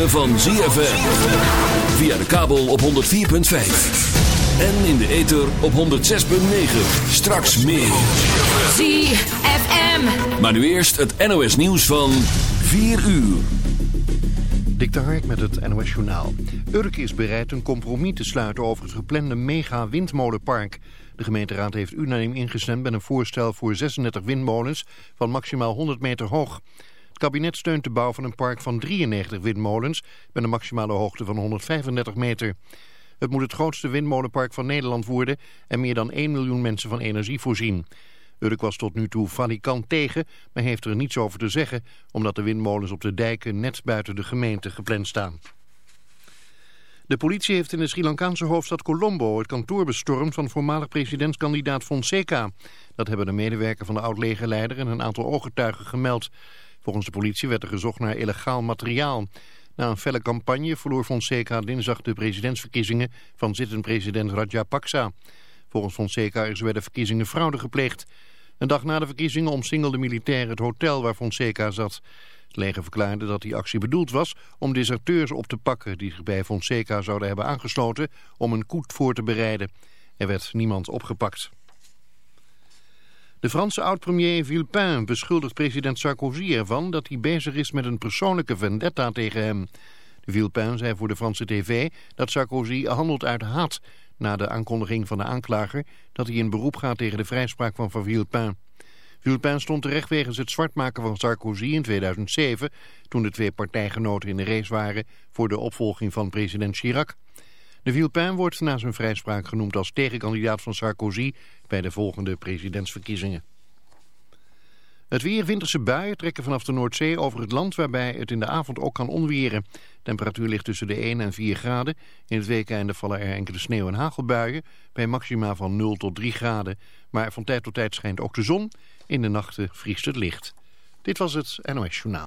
Ritme van ZFM. Via de kabel op 104.5. En in de ether op 106.9. Straks meer. ZFM. Maar nu eerst het NOS nieuws van 4 uur. Dik de Hark met het NOS Journaal. Urk is bereid een compromis te sluiten over het geplande mega-windmolenpark. De gemeenteraad heeft unaniem ingestemd met een voorstel voor 36 windmolens van maximaal 100 meter hoog. Kabinet steunt de bouw van een park van 93 windmolens met een maximale hoogte van 135 meter. Het moet het grootste windmolenpark van Nederland worden en meer dan 1 miljoen mensen van energie voorzien. Urk was tot nu toe valikant tegen, maar heeft er niets over te zeggen... omdat de windmolens op de dijken net buiten de gemeente gepland staan. De politie heeft in de Sri Lankaanse hoofdstad Colombo het kantoor bestormd van voormalig presidentskandidaat Fonseca. Dat hebben de medewerker van de oud-legerleider en een aantal ooggetuigen gemeld. Volgens de politie werd er gezocht naar illegaal materiaal. Na een felle campagne verloor Fonseca dinsdag de presidentsverkiezingen van zittend president Rajapaksa. Volgens Fonseca is bij verkiezingen fraude gepleegd. Een dag na de verkiezingen omsingelde militairen het hotel waar Fonseca zat. Het leger verklaarde dat die actie bedoeld was om deserteurs op te pakken... die zich bij Fonseca zouden hebben aangesloten om een koet voor te bereiden. Er werd niemand opgepakt. De Franse oud-premier Villepin beschuldigt president Sarkozy ervan... dat hij bezig is met een persoonlijke vendetta tegen hem. Villepin zei voor de Franse tv dat Sarkozy handelt uit haat... na de aankondiging van de aanklager dat hij in beroep gaat tegen de vrijspraak van Van Villepin. Villepin stond terecht wegens het zwartmaken van Sarkozy in 2007... toen de twee partijgenoten in de race waren voor de opvolging van president Chirac. De Villepin wordt na zijn vrijspraak genoemd als tegenkandidaat van Sarkozy... bij de volgende presidentsverkiezingen. Het weer winterse buien trekken vanaf de Noordzee over het land... waarbij het in de avond ook kan onweren. Temperatuur ligt tussen de 1 en 4 graden. In het weekende vallen er enkele sneeuw- en hagelbuien... bij maxima van 0 tot 3 graden. Maar van tijd tot tijd schijnt ook de zon... In de nachten vriest het licht. Dit was het NOS Journaal.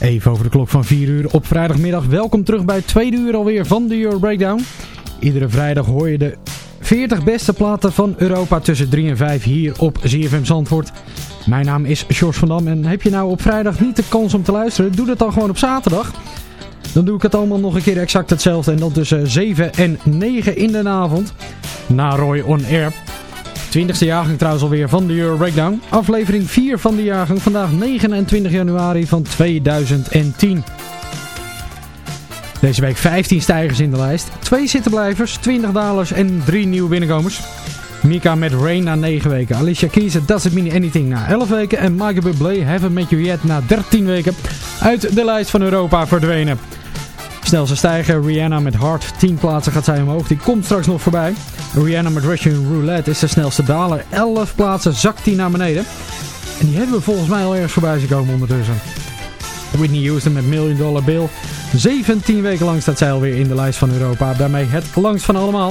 Even over de klok van 4 uur op vrijdagmiddag. Welkom terug bij het tweede uur alweer van de Euro Breakdown. Iedere vrijdag hoor je de 40 beste platen van Europa tussen 3 en 5 hier op ZFM Zandvoort. Mijn naam is George van Dam en heb je nou op vrijdag niet de kans om te luisteren, doe dat dan gewoon op zaterdag. Dan doe ik het allemaal nog een keer exact hetzelfde en dan tussen 7 en 9 in de avond. Na Roy On Air. 20e jaargang trouwens alweer van de Euro Breakdown. Aflevering 4 van de jaargang. Vandaag 29 januari van 2010. Deze week 15 stijgers in de lijst. 2 zittenblijvers, 20 dalers en 3 nieuwe binnenkomers. Mika met Rain na 9 weken. Alicia Keys, Does It Mean Anything na 11 weken. En Michael Bublé, Haven't Met You Yet na 13 weken. Uit de lijst van Europa verdwenen. Snelste stijger, Rihanna met Hard. 10 plaatsen gaat zij omhoog. Die komt straks nog voorbij. Rihanna met Russian Roulette is de snelste daler. 11 plaatsen zakt die naar beneden. En die hebben we volgens mij al ergens voorbij zien komen ondertussen. Whitney Houston met Million Dollar Bill. 17 weken lang staat zij alweer in de lijst van Europa. Daarmee het langst van allemaal.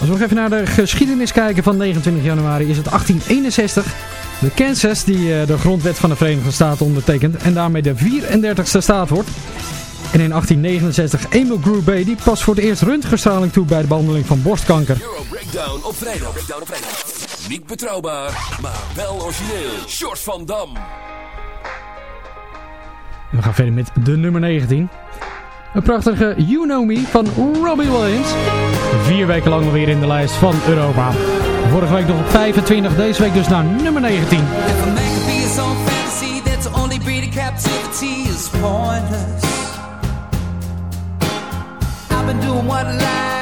Als we nog even naar de geschiedenis kijken van 29 januari is het 1861. De Kansas die de grondwet van de Verenigde Staten ondertekent. En daarmee de 34ste staat wordt. En in 1869 Emil Grubé die pas voor het eerst röntgenstraling toe bij de behandeling van borstkanker. Euro Breakdown op vrijdag. Breakdown op vrijdag. Niet betrouwbaar, maar wel origineel. Short van Dam. En we gaan verder met de nummer 19. Een prachtige You Know Me van Robbie Williams. Vier weken lang alweer in de lijst van Europa. Vorige week nog op 25, deze week dus naar nummer 19. If a man could be his own fantasy, that's the only breed of captivity is pointless. I've been doing what I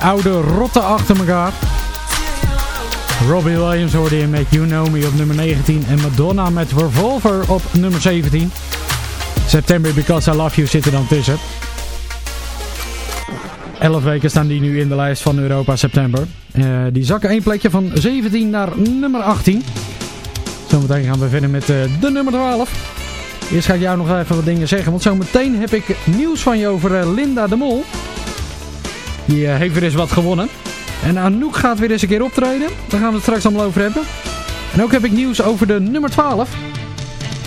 Oude rotten achter elkaar. Robbie Williams hoorde je met You Know Me op nummer 19 en Madonna met Revolver op nummer 17. September Because I Love You zit er dan tussen. 11 weken staan die nu in de lijst van Europa September. Eh, die zakken één plekje van 17 naar nummer 18. Zometeen gaan we verder met eh, de nummer 12. Eerst ga ik jou nog even wat dingen zeggen, want zometeen heb ik nieuws van je over eh, Linda de Mol. Die eh, heeft weer eens wat gewonnen. En Anouk gaat weer eens een keer optreden. Daar gaan we het straks allemaal over hebben. En ook heb ik nieuws over de nummer 12.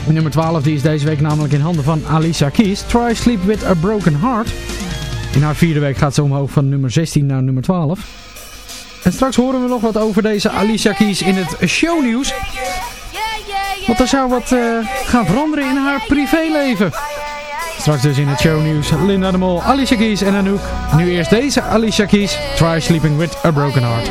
De nummer 12 die is deze week namelijk in handen van Alicia Keys. Try Sleep With A Broken Heart. In haar vierde week gaat ze omhoog van nummer 16 naar nummer 12. En straks horen we nog wat over deze Alicia Keys in het shownieuws. Want er zou wat eh, gaan veranderen in haar privéleven. Straks dus in het shownieuws Linda de Mol, Alicia Keys en Anouk. Nu eerst deze Alicia Keys, Try Sleeping With A Broken Heart.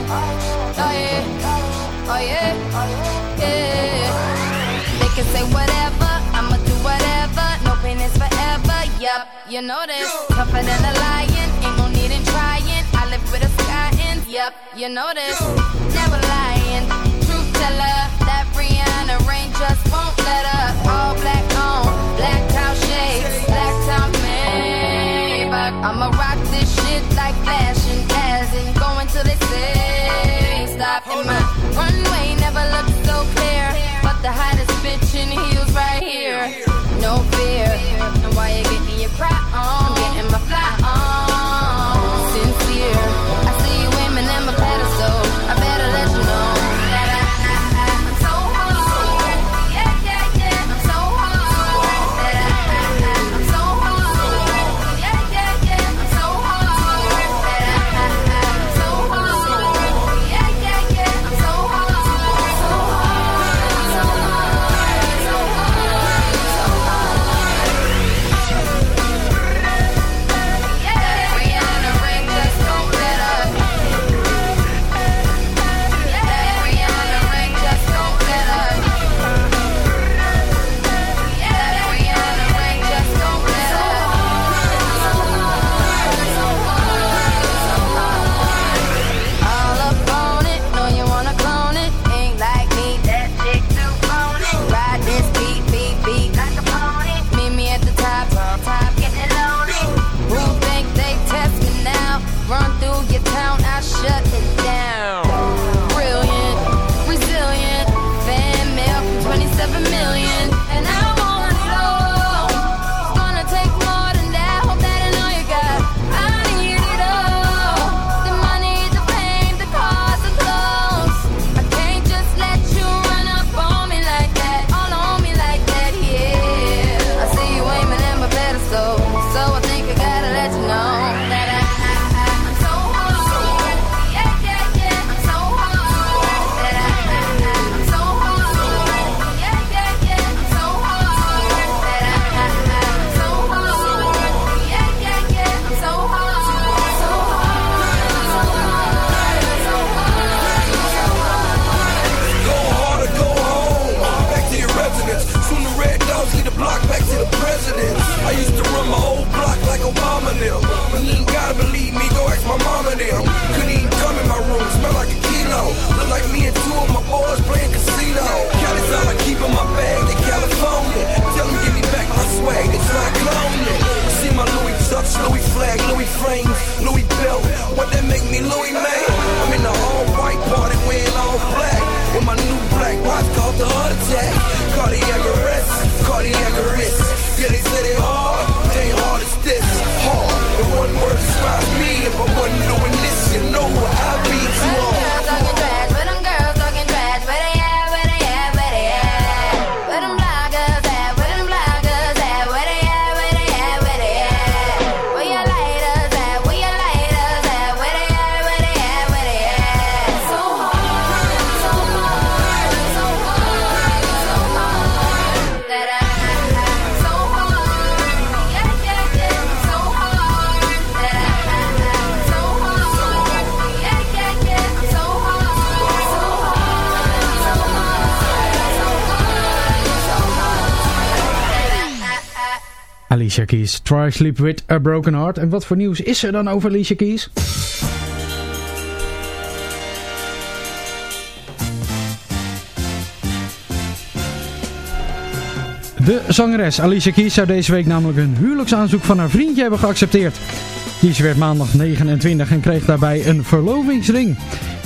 Yup, you know this. Tougher than a lion, ain't no need in trying. I live with a sky and yup, you know this. Never lying, truth teller. That Rihanna rain just won't let up. All black on, Maybach. I'ma rock this shit like fashion, as in going till they say stop. And my runway never looked so clear, but the hottest bitch in heels right here. No fear, and why you getting your cry Alicia Keys. Try Sleep With A Broken Heart. En wat voor nieuws is er dan over Alicia Keys? De zangeres Alicia Keys zou deze week namelijk een huwelijksaanzoek van haar vriendje hebben geaccepteerd. Keys werd maandag 29 en kreeg daarbij een verlovingsring.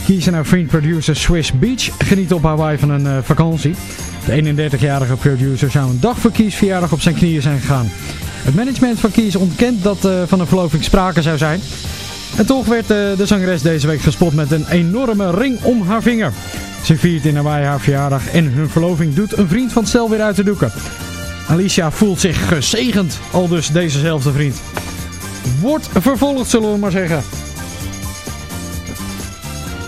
Keys en haar vriend producer Swiss Beach genieten op Hawaii van een eh, vakantie. De 31-jarige producer zou een dag voor Keys verjaardag op zijn knieën zijn gegaan. Het management van Keys ontkent dat uh, van een verloving sprake zou zijn. En toch werd uh, de zangeres deze week gespot met een enorme ring om haar vinger. Ze viert in Hawaii haar verjaardag en hun verloving doet een vriend van het stel weer uit de doeken. Alicia voelt zich gezegend, al dus dezezelfde vriend. Wordt vervolgd, zullen we maar zeggen.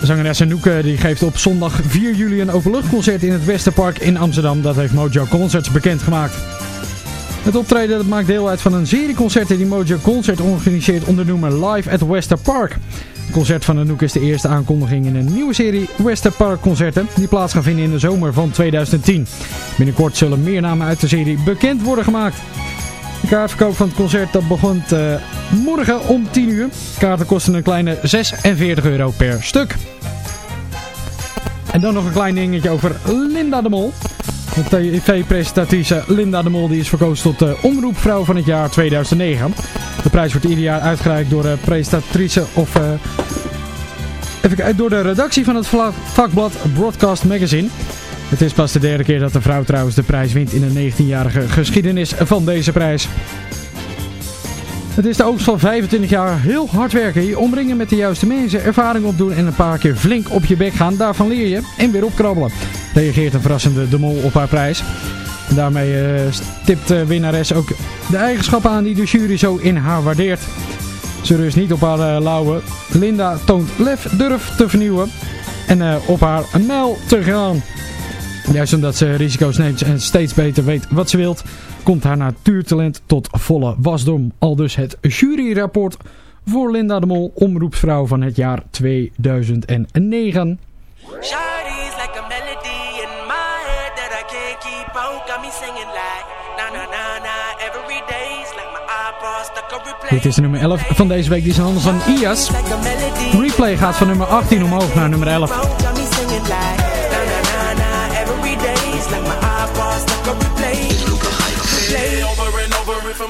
Zangeres Anouk die geeft op zondag 4 juli een openluchtconcert in het Westerpark in Amsterdam. Dat heeft Mojo Concerts bekendgemaakt. Het optreden dat maakt deel uit van een serie concerten die Mojo Concert organiseert onder noemer Live at Wester Park. Het concert van Anouk is de eerste aankondiging in een nieuwe serie Wester Park concerten die plaats gaan vinden in de zomer van 2010. Binnenkort zullen meer namen uit de serie bekend worden gemaakt. De kaartverkoop van het concert dat begint uh, morgen om 10 uur. Kaarten kosten een kleine 46 euro per stuk. En dan nog een klein dingetje over Linda de Mol. Tv-presentatrice Linda de Mol die is verkozen tot de omroepvrouw van het jaar 2009. De prijs wordt ieder jaar uitgereikt door de presentatrice of... Uh, even, door de redactie van het vakblad Broadcast Magazine. Het is pas de derde keer dat een vrouw trouwens de prijs wint in de 19-jarige geschiedenis van deze prijs. Het is de oogst van 25 jaar heel hard werken, je omringen met de juiste mensen, ervaring opdoen en een paar keer flink op je bek gaan. Daarvan leer je en weer opkrabbelen. Reageert een verrassende de mol op haar prijs. En daarmee uh, stipt de winnares ook de eigenschappen aan die de jury zo in haar waardeert. Ze rust niet op haar uh, lauwe. Linda toont lef, durf te vernieuwen en op haar mijl te gaan. Juist omdat ze risico's neemt en steeds beter weet wat ze wilt, komt haar natuurtalent tot volle wasdom. Al dus het juryrapport voor Linda de Mol, omroepsvrouw van het jaar 2009. Dit is nummer 11 van deze week. Die is anders dan IAS. Replay gaat van nummer 18 omhoog naar nummer 11.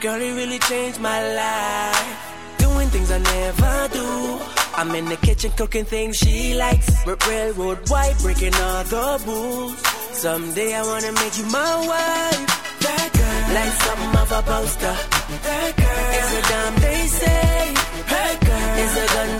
Girl, it really changed my life. Doing things I never do. I'm in the kitchen cooking things she likes. R railroad white, breaking all the rules. Someday I wanna make you my wife. That girl, like something of a poster. That girl is a dime they say. That girl is a gun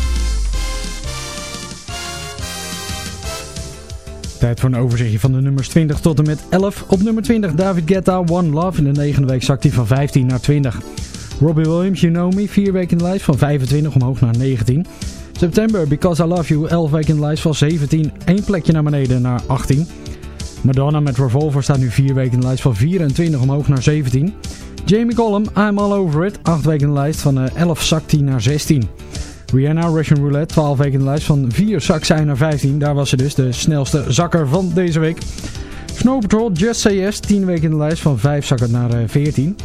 Tijd voor een overzichtje van de nummers 20 tot en met 11. Op nummer 20 David Guetta, One Love. In de negende week zakt hij van 15 naar 20. Robbie Williams, You Know Me, 4 weken in de lijst van 25 omhoog naar 19. September, Because I Love You, 11 weken in de lijst van 17. 1 plekje naar beneden naar 18. Madonna met Revolver staat nu 4 weken in de lijst van 24 omhoog naar 17. Jamie Collum, I'm All Over It, 8 weken in de lijst van 11 eh, zakt hij naar 16. Rihanna, Russian Roulette, 12 weken in de lijst. Van 4 zak zij naar 15. Daar was ze dus de snelste zakker van deze week. Snow Patrol, Just Say Yes, 10 weken in de lijst. Van 5 zakken naar 14.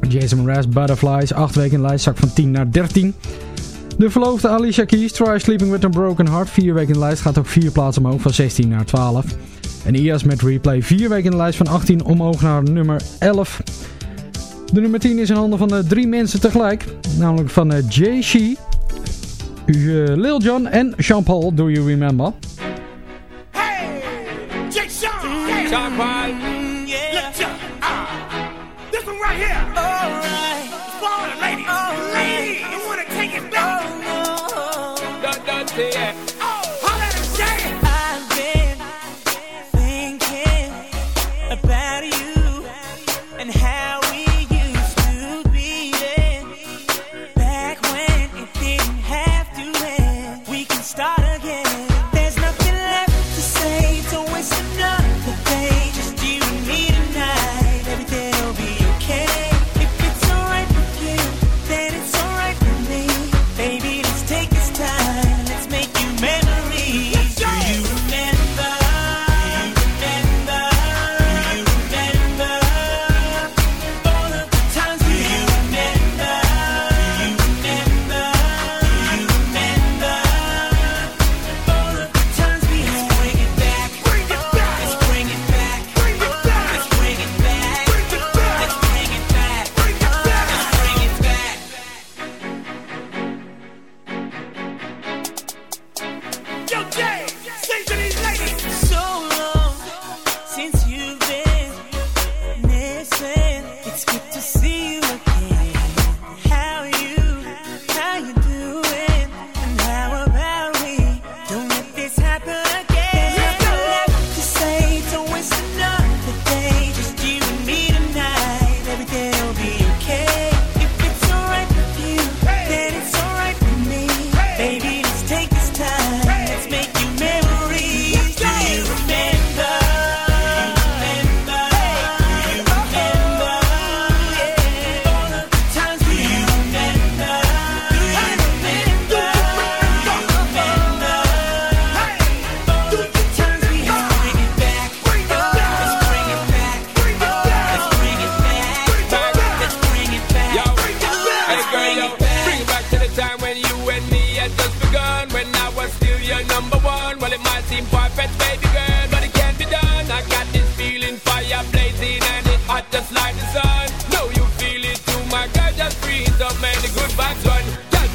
Eh, Jason Mraz, Butterflies, 8 weken in de lijst. Zak van 10 naar 13. De verloofde Alicia Keys, Try Sleeping With A Broken Heart. 4 weken in de lijst. Gaat ook 4 plaatsen omhoog. Van 16 naar 12. En IAS met Replay. 4 weken in de lijst. Van 18 omhoog naar nummer 11. De nummer 10 is in handen van uh, drie mensen tegelijk. Namelijk van uh, Jay Shee. Uh, Lil Jon en Sean Paul, Do You Remember? Hey, Jay Sean, yeah. Sean Paul, yeah. Lil Jon, this one right here. All right. For the ladies. All right. Ladies, you wanna take it back? Oh, no. Don't, don't say it.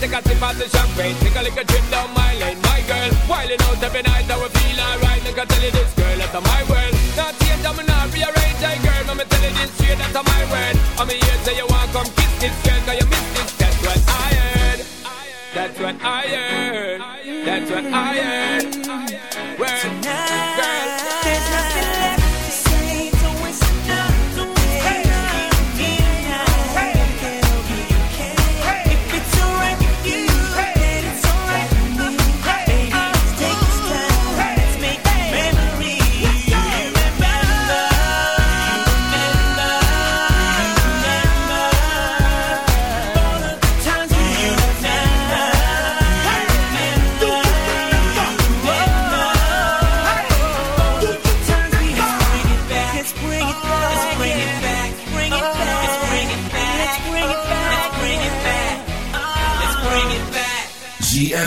take a sip of the champagne. Take a little trip down my lane. My girl, wildin' out every night I will feel alright. Look, I tell you this girl, that's my world. Not change, I'm not rearrange I girl, mama tell you this straight, that's my word I'm here till you want come kiss this girl Cause you miss this, that's what I heard. That's what I heard. That's what I heard.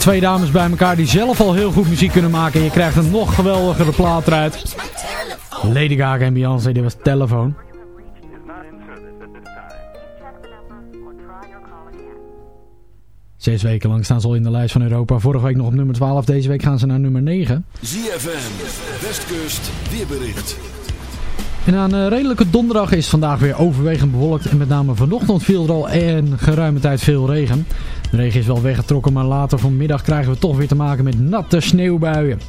Twee dames bij elkaar die zelf al heel goed muziek kunnen maken. En je krijgt een nog geweldigere plaat eruit. Lady Gaga en Beyoncé, dit was Telefoon. Zes weken lang staan ze al in de lijst van Europa. Vorige week nog op nummer 12. Deze week gaan ze naar nummer 9. ZFM, Westkust, weerbericht. En aan een redelijke donderdag is vandaag weer overwegend bewolkt. En met name vanochtend viel er al een geruime tijd veel regen. De regen is wel weggetrokken, maar later vanmiddag krijgen we toch weer te maken met natte sneeuwbuien.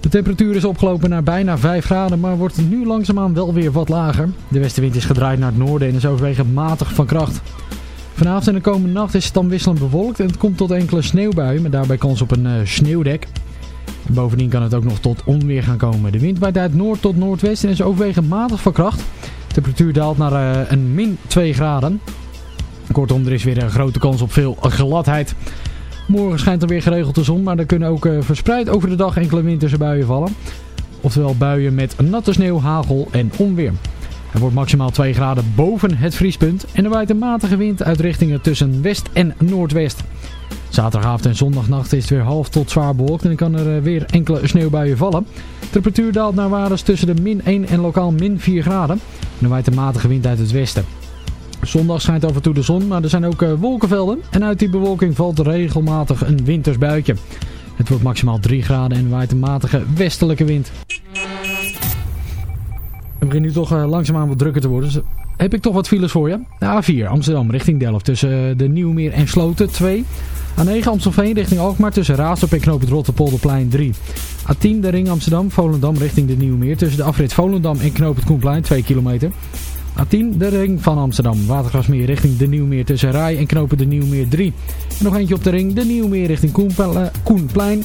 De temperatuur is opgelopen naar bijna 5 graden, maar wordt nu langzaamaan wel weer wat lager. De westenwind is gedraaid naar het noorden en is overwegend matig van kracht. Vanavond en de komende nacht is het dan wisselend bewolkt en het komt tot enkele sneeuwbuien, met daarbij kans op een uh, sneeuwdek. En bovendien kan het ook nog tot onweer gaan komen. De wind waait uit noord tot noordwest en is overwegend matig van kracht. De temperatuur daalt naar uh, een min 2 graden. Kortom, er is weer een grote kans op veel gladheid. Morgen schijnt er weer geregeld de zon, maar er kunnen ook uh, verspreid over de dag enkele winterse buien vallen. Oftewel buien met natte sneeuw, hagel en onweer. Er wordt maximaal 2 graden boven het vriespunt en er waait een matige wind uit richtingen tussen west en noordwest. Zaterdagavond en zondagnacht is het weer half tot zwaar bewolkt en kan er weer enkele sneeuwbuien vallen. De temperatuur daalt naar waardes tussen de min 1 en lokaal min 4 graden. En waait een matige wind uit het westen. Zondag schijnt af en toe de zon, maar er zijn ook wolkenvelden. En uit die bewolking valt regelmatig een wintersbuitje. Het wordt maximaal 3 graden en waait een matige westelijke wind. Het begint nu toch langzaamaan wat drukker te worden. Dus heb ik toch wat files voor je. De A4 Amsterdam richting Delft tussen de Nieuwmeer en Sloten 2. A9 Amstelveen richting Alkmaar tussen Raasdorp en Knoop het Rotterpolderplein 3. A10 de ring Amsterdam Volendam richting de Nieuwmeer tussen de afrit Volendam en Knoop het Koenplein 2 kilometer. A10 de ring van Amsterdam Watergrasmeer richting de Nieuwmeer tussen Rai en Knopen de Nieuwmeer 3. En nog eentje op de ring de Nieuwmeer richting Koenplein.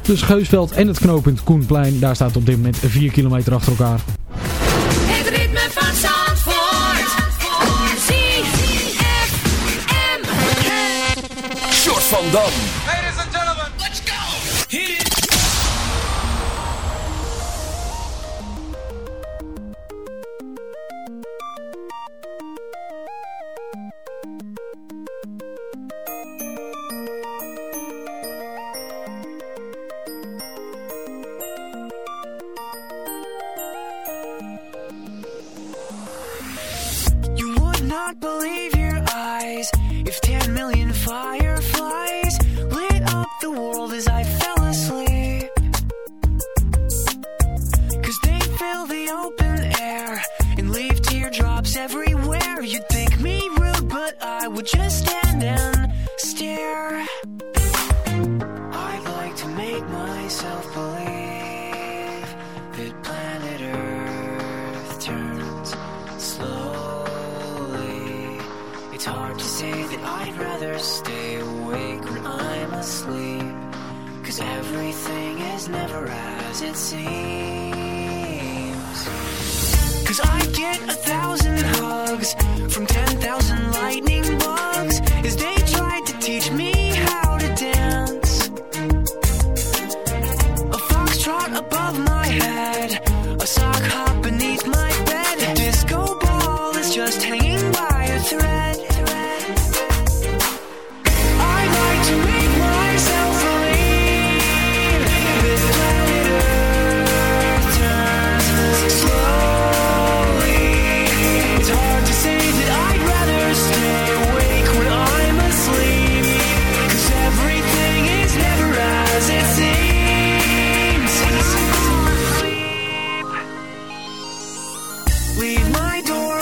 Tussen Geusveld en het knooppunt Koenplein. Daar staat op dit moment 4 kilometer achter elkaar. Short don't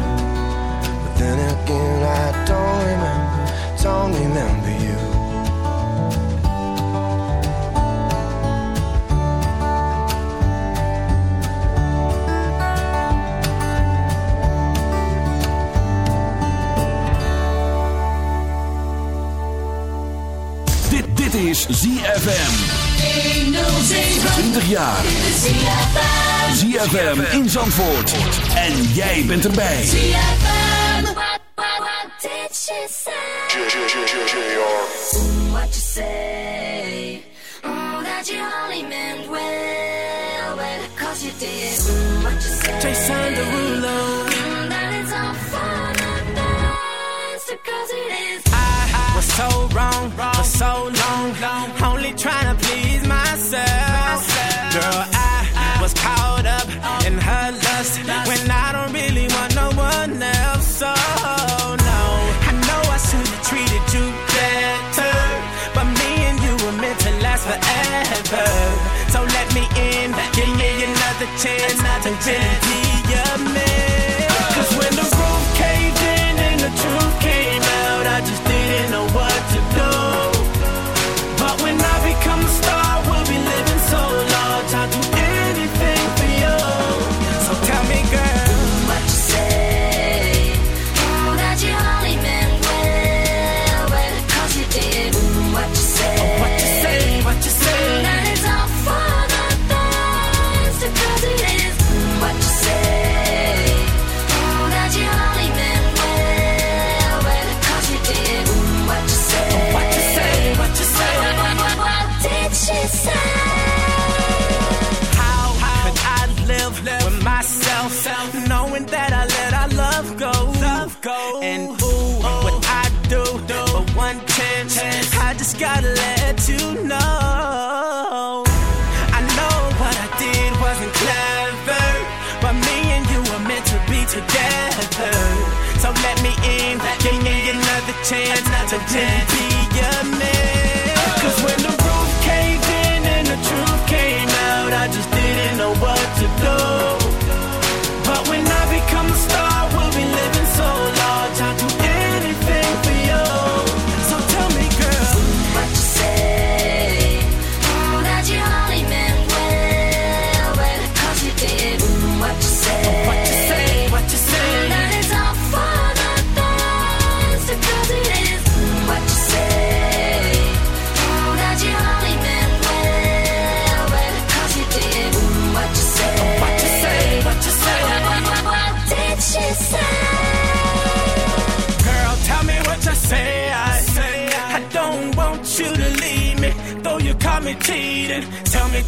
Again, I don't remember, don't remember you. Dit, dit is ZFM. 20 jaar. ZFM in Zandvoort. En jij bent erbij. ZFM. What you say? Oh, that you only meant well, well, cause you did. What you say? Jason.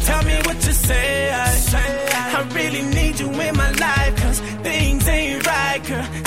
Tell me what you say. I, I really need you in my life, cause things ain't right, girl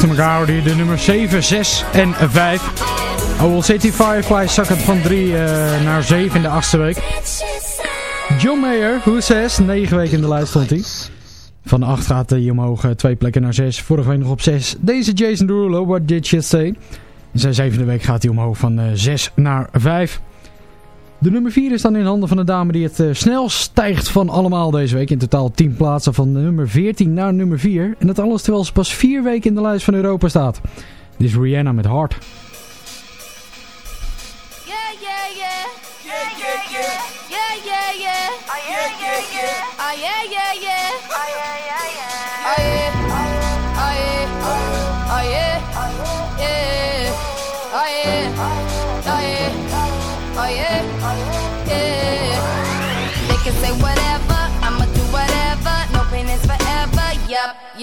achter elkaar de nummer 7, 6 en 5. Owl City Firefly zak het van 3 uh, eh, naar 7 in de achtste week. John Mayer, hoe 6, 9 weken in de lijst stond hij. Van 8 gaat hij omhoog, eh, 2 plekken naar 6. Vorige week nog op 6. Deze Jason Derulo, What Did You Say? In zijn zevende week gaat hij omhoog van eh, 6 naar 5. De nummer 4 is dan in handen van de dame die het eh, snel stijgt van allemaal deze week. In totaal 10 plaatsen van nummer 14 naar nummer 4. En dat alles terwijl ze pas 4 weken in de lijst van Europa staat. Dit is Rihanna met Hart.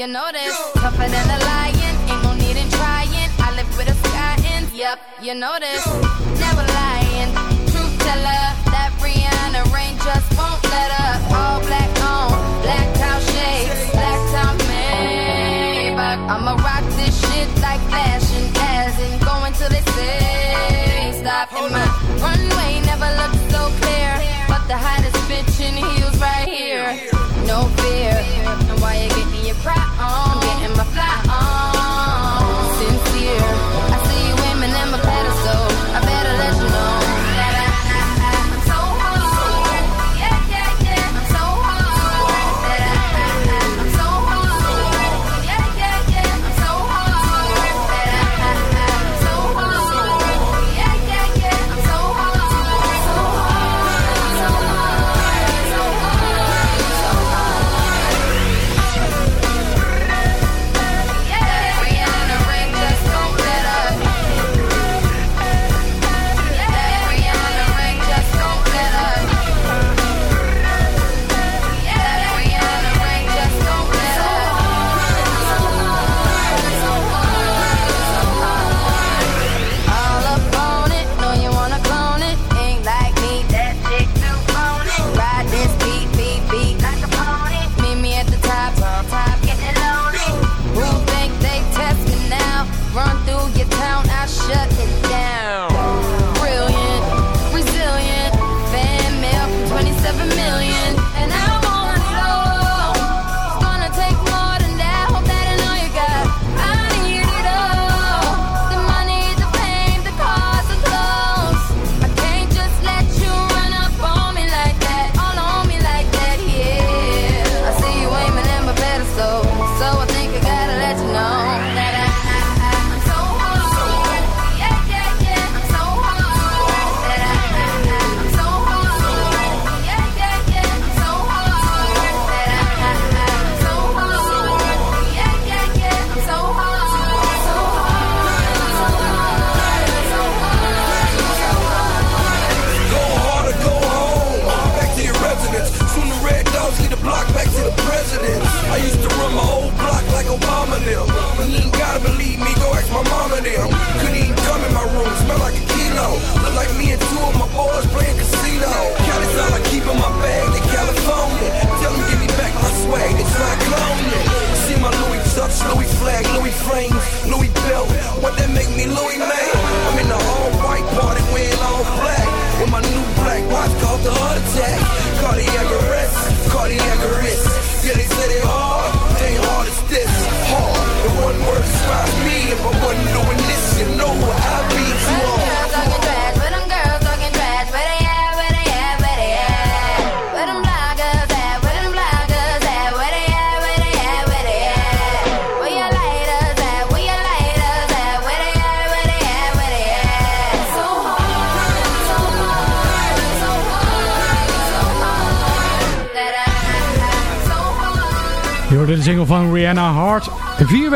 even notice. Tougher than a lion, ain't no need in trying. I live with a sky in, yep, you notice. Know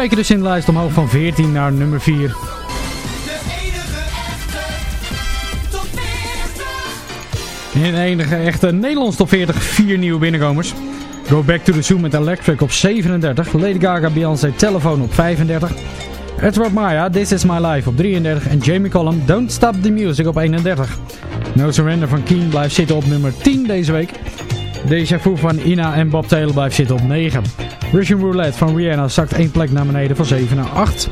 weken dus in de lijst omhoog van 14 naar nummer 4. In de enige echte Nederlands top 40 vier nieuwe binnenkomers. Go Back to the Zoo met Electric op 37. Lady Gaga Beyoncé Telephone op 35. Edward Maya This Is My Life op 33. En Jamie Cullum Don't Stop the Music op 31. No Surrender van Keen blijft zitten op nummer 10 deze week. Deja Vu van Ina en Bob Taylor blijft zitten op 9. Russian Roulette van Rihanna zakt één plek naar beneden van 7 naar 8.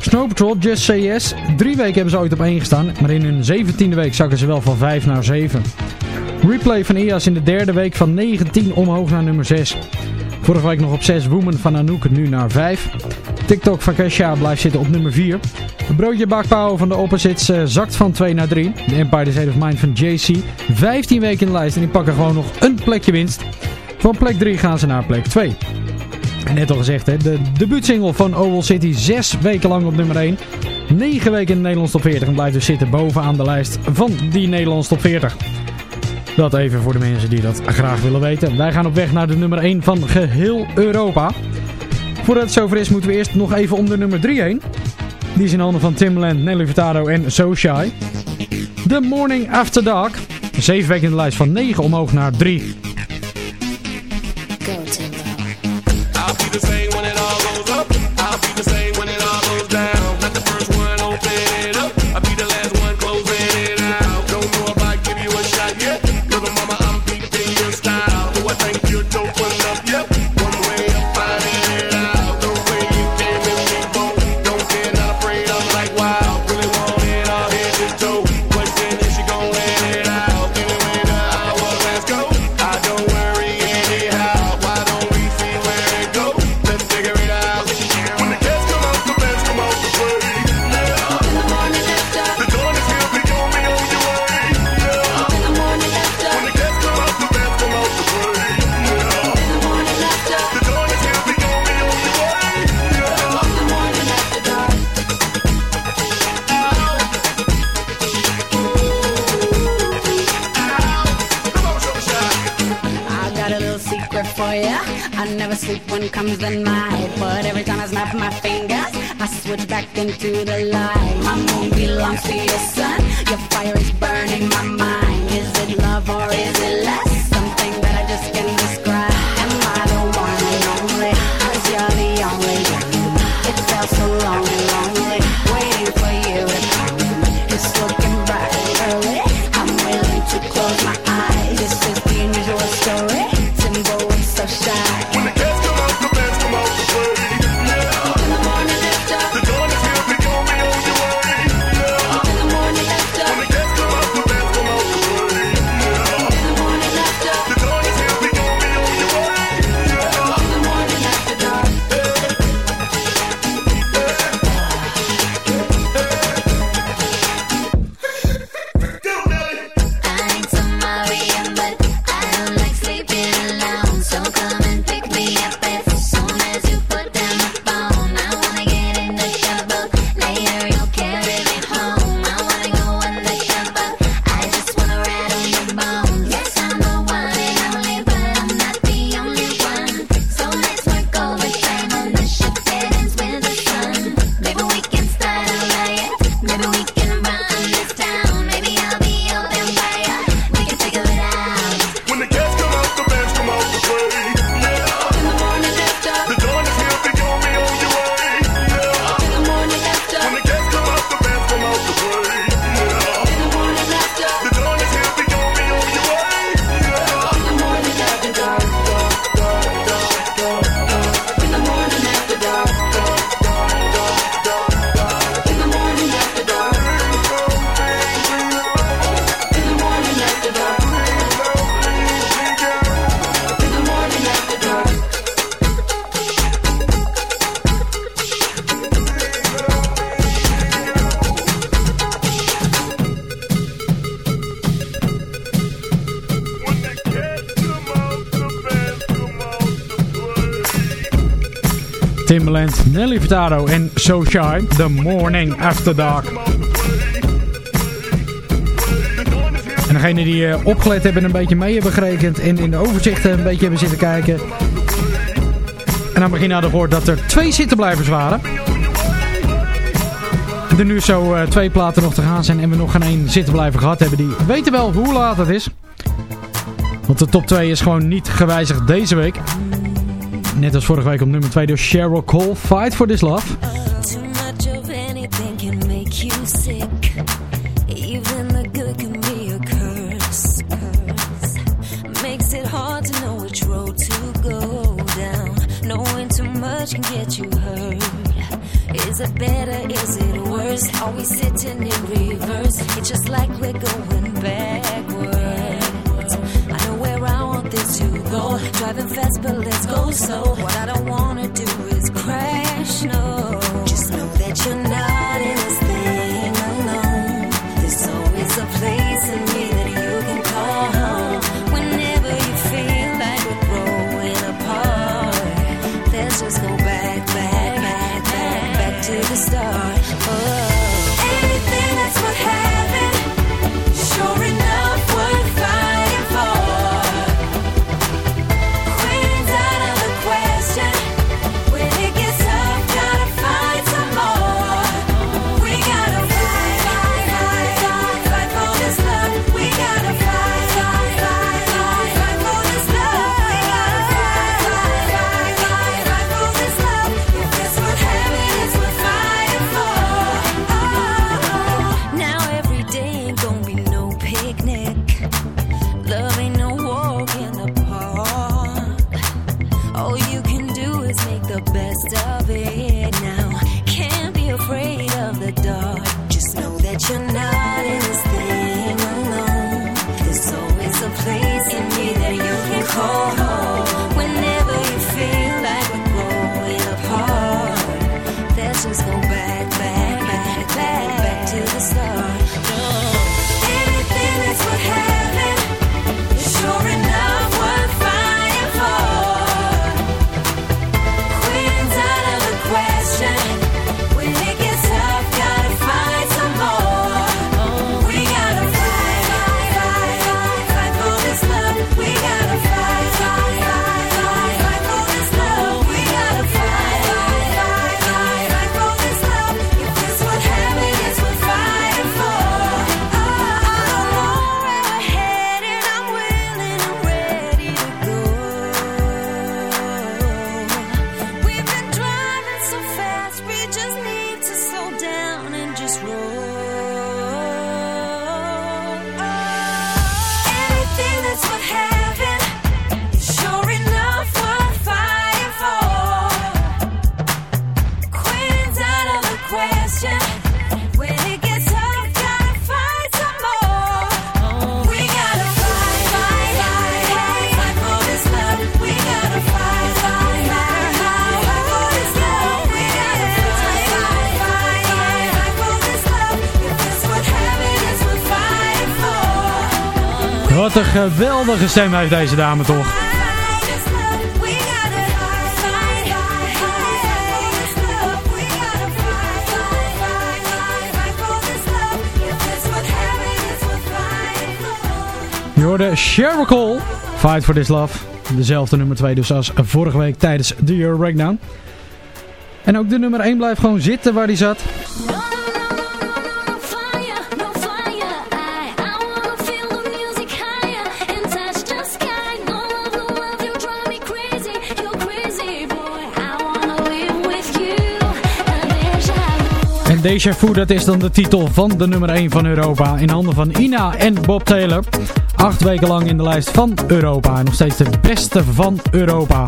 Snow Patrol Just Yes. Drie weken hebben ze ooit op 1 gestaan, maar in hun 17e week zakken ze wel van 5 naar 7. Replay van IAS in de derde week van 19 omhoog naar nummer 6. Vorige week nog op 6 Woman van Anouk, nu naar 5. TikTok van Kesha blijft zitten op nummer 4. Het broodje bakpauw van de Opposites uh, zakt van 2 naar 3. De Empire State of Mind van JC. 15 weken in de lijst en die pakken gewoon nog een plekje winst. Van plek 3 gaan ze naar plek 2. Net al gezegd, hè, de debuutsingle van Oval City 6 weken lang op nummer 1. 9 weken in de Nederlands top 40 en blijft dus zitten bovenaan de lijst van die Nederlands top 40. Dat even voor de mensen die dat graag willen weten. Wij gaan op weg naar de nummer 1 van geheel Europa. Voordat het zover is moeten we eerst nog even om de nummer 3 heen. Die is in handen van Timbaland, Nelly Furtado en So Shy. The Morning After Dark. 7 weken in de lijst van 9 omhoog naar 3. For ya. I never sleep when comes the night, but every time I snap my fingers, I switch back into the light. My moon belongs to your sun. Your fire is burning my mind. Is it love or is it less? Nelly Furtado en So Shy, The Morning After Dark. En degene die eh, opgelet hebben een beetje mee hebben gerekend en in de overzichten een beetje hebben zitten kijken. En dan het begin we gehoord dat er twee zittenblijvers waren. Er nu zo eh, twee platen nog te gaan zijn en we nog geen één zittenblijver gehad hebben. Die weten wel hoe laat het is. Want de top 2 is gewoon niet gewijzigd deze week. Net als vorige week op nummer 2 door Cheryl Cole, Fight for This Love. Oh. Wat een geweldige stem heeft deze dame toch. Je hoorde Sheryl Cole, Fight for This Love. Dezelfde nummer 2 dus als vorige week tijdens de Euro Breakdown. En ook de nummer 1 blijft gewoon zitten waar hij zat. Deja dat is dan de titel van de nummer 1 van Europa. In handen van Ina en Bob Taylor. Acht weken lang in de lijst van Europa. Nog steeds de beste van Europa.